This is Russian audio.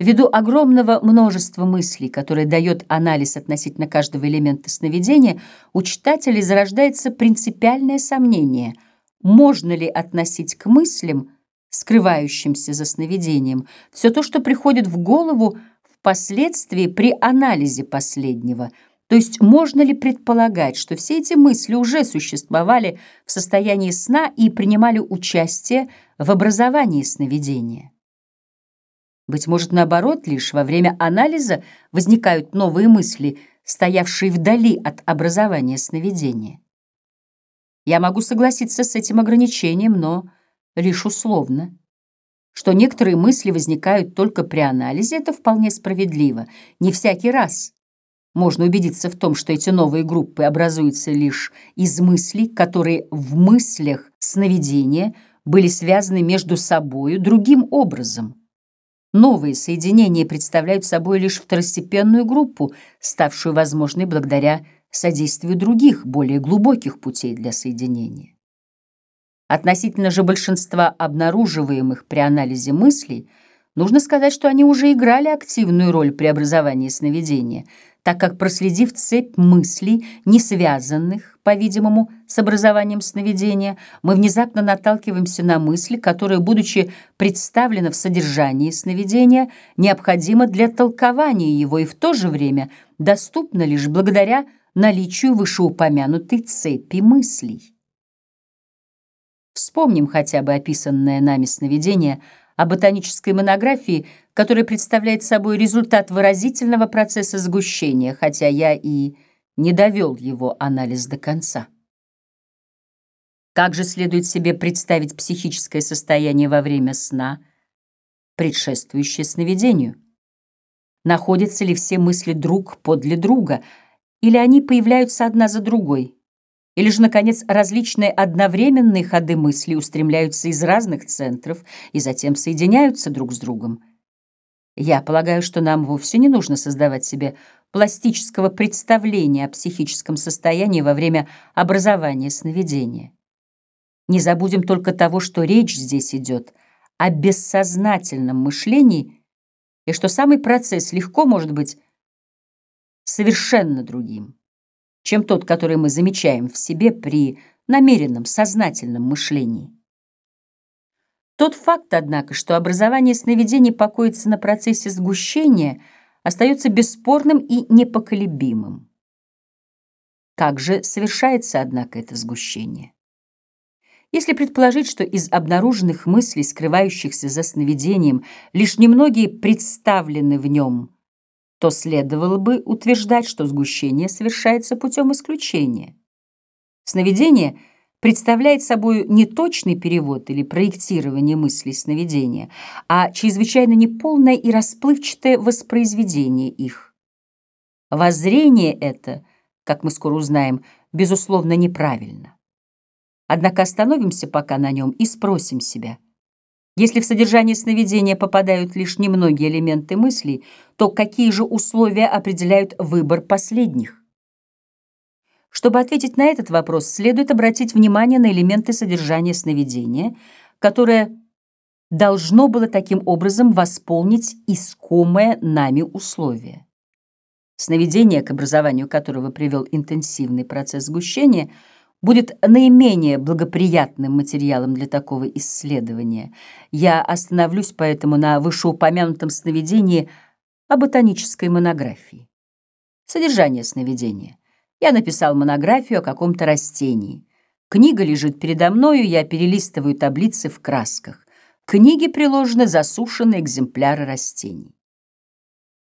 Ввиду огромного множества мыслей, которые дает анализ относительно каждого элемента сновидения, у читателей зарождается принципиальное сомнение, можно ли относить к мыслям, скрывающимся за сновидением, все то, что приходит в голову впоследствии при анализе последнего, то есть можно ли предполагать, что все эти мысли уже существовали в состоянии сна и принимали участие в образовании сновидения. Быть может, наоборот, лишь во время анализа возникают новые мысли, стоявшие вдали от образования сновидения. Я могу согласиться с этим ограничением, но лишь условно. Что некоторые мысли возникают только при анализе, это вполне справедливо. Не всякий раз можно убедиться в том, что эти новые группы образуются лишь из мыслей, которые в мыслях сновидения были связаны между собою другим образом. Новые соединения представляют собой лишь второстепенную группу, ставшую возможной благодаря содействию других, более глубоких путей для соединения. Относительно же большинства обнаруживаемых при анализе мыслей, нужно сказать, что они уже играли активную роль при образовании сновидения – так как, проследив цепь мыслей, не связанных, по-видимому, с образованием сновидения, мы внезапно наталкиваемся на мысль, которая, будучи представлена в содержании сновидения, необходима для толкования его и в то же время доступна лишь благодаря наличию вышеупомянутой цепи мыслей. Вспомним хотя бы описанное нами сновидение о ботанической монографии – который представляет собой результат выразительного процесса сгущения, хотя я и не довел его анализ до конца. Как же следует себе представить психическое состояние во время сна, предшествующее сновидению? Находятся ли все мысли друг подле друга, или они появляются одна за другой? Или же, наконец, различные одновременные ходы мысли устремляются из разных центров и затем соединяются друг с другом? Я полагаю, что нам вовсе не нужно создавать себе пластического представления о психическом состоянии во время образования сновидения. Не забудем только того, что речь здесь идет о бессознательном мышлении, и что самый процесс легко может быть совершенно другим, чем тот, который мы замечаем в себе при намеренном сознательном мышлении. Тот факт, однако, что образование сновидений покоится на процессе сгущения, остается бесспорным и непоколебимым. Как же совершается, однако, это сгущение? Если предположить, что из обнаруженных мыслей, скрывающихся за сновидением, лишь немногие представлены в нем, то следовало бы утверждать, что сгущение совершается путем исключения. Сновидение — представляет собой не точный перевод или проектирование мыслей сновидения, а чрезвычайно неполное и расплывчатое воспроизведение их. Воззрение это, как мы скоро узнаем, безусловно неправильно. Однако остановимся пока на нем и спросим себя. Если в содержание сновидения попадают лишь немногие элементы мыслей, то какие же условия определяют выбор последних? Чтобы ответить на этот вопрос, следует обратить внимание на элементы содержания сновидения, которое должно было таким образом восполнить искомое нами условие. Сновидение, к образованию которого привел интенсивный процесс сгущения, будет наименее благоприятным материалом для такого исследования. Я остановлюсь поэтому на вышеупомянутом сновидении о ботанической монографии. Содержание сновидения. Я написал монографию о каком-то растении. Книга лежит передо мною, я перелистываю таблицы в красках. К книге приложены засушенные экземпляры растений.